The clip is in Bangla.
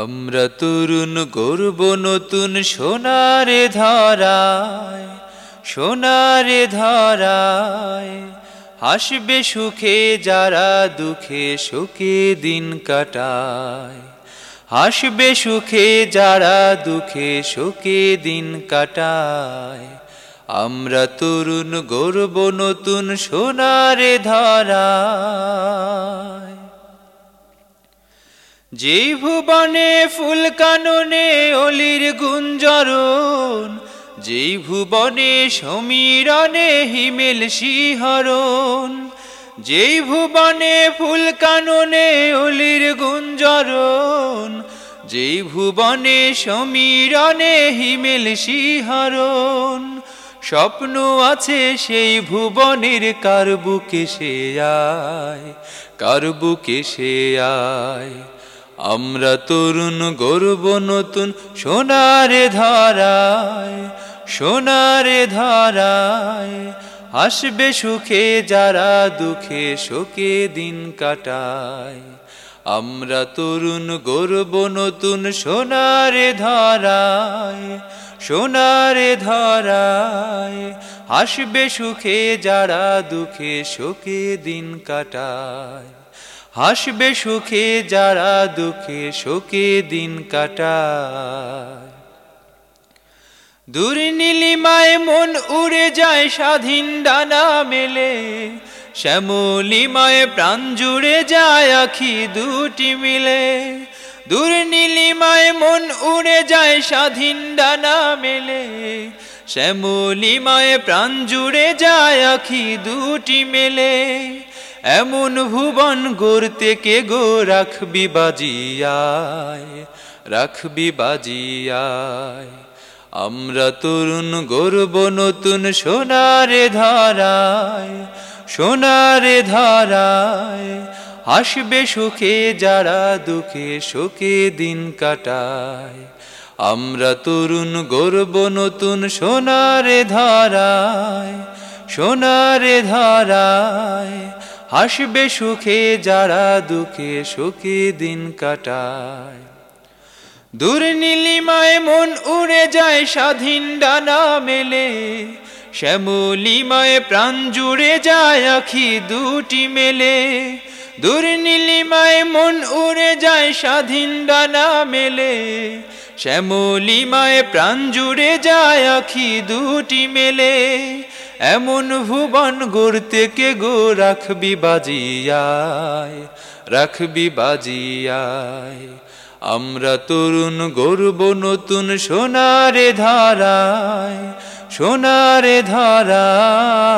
আমরা তরুণ গর্ব নতুন সোনারে ধরায় সোনারে ধরায়। হাসবে সুখে যারা দুঃখে সুখে দিন কাটায়। হাসবে সুখে যারা দুঃখে সুখে দিন কাটায়। আমরা তরুণ গর্ব নতুন সোনারে ধরায়। যেই ভুবনে ফুল কাননে অলির গুঞ্জরণ। যেই ভুবনে সমীরণে হিমেল শিহরণ। যেই ভুবনে ফুল কাননে অলির গুঞ্জরণ। যেই ভুবনে সমীরণে হিমেল শিহরণ। স্বপ্ন আছে সেই ভুবনের, কার বুকে সে আয়? কার বুকে সে আয়? আমরা তরুণ, গর্ব, নতুন, সোনারে ধরায় সোনারে ধরায়। হাসবে সুখে, যারা দুঃখে, শোকে দিন কাটায়। আমরা তরুণ, গর্ব, নতুন, সোনারে ধরায় সোনারে ধরায়। হাসবে সুখে, যারা দুঃখে, শোকে দিন কাটায়। হাসবে সুখে, যারা দুঃখে শোকে দিন কাটায়। দূর নীলিমায় মন উড়ে যায়, স্বাধীন ডানা মেলে। শ্যামলিমায় প্রাণ জুড়ে যায়, আখি দুটি মিলে। দূর নীলিমায় মন উড়ে যায়, স্বাধীন ডানা মেলে। শ্যামলিমায় প্রাণ জুড়ে যায় আখি দুটি মেলে। এমন ভুবন গড়তে কে গো রাখবি বাজিয়ায় রাখবি বাজিয়ায়। আমরা তরুণ গর্ব নতুন সোনারে ধারায় সোনারে ধারায়। হাসবে সুখে যারা দুঃখে শোকে দিন কাটায়। আমরা তরুণ গর্ব নতুন সোনারে ধারায় সোনারে ধারায়, হাসবে সুখে যারা দুঃখে সুখে দিন কাটায়। দূর নীলিমায় মন উড়ে যায় স্বাধীন ডানা মেলে, শ্যামলিমায় প্রাণ জুড়ে যায় আখি দুটি মেলে। দূর নীলিমায় মন উড়ে যায় স্বাধীন ডানা মেলে শ্যামলিমায় প্রাণ জুড়ে যায় আখি দুটি মেলে। এমন ভুবন গড়তে কে গো রাখবি বাজিয়ায় রাখবি বাজিয়ায়। আমরা তরুণ গর্ব নতুন সোনারে ধারায় সোনারে ধারায়।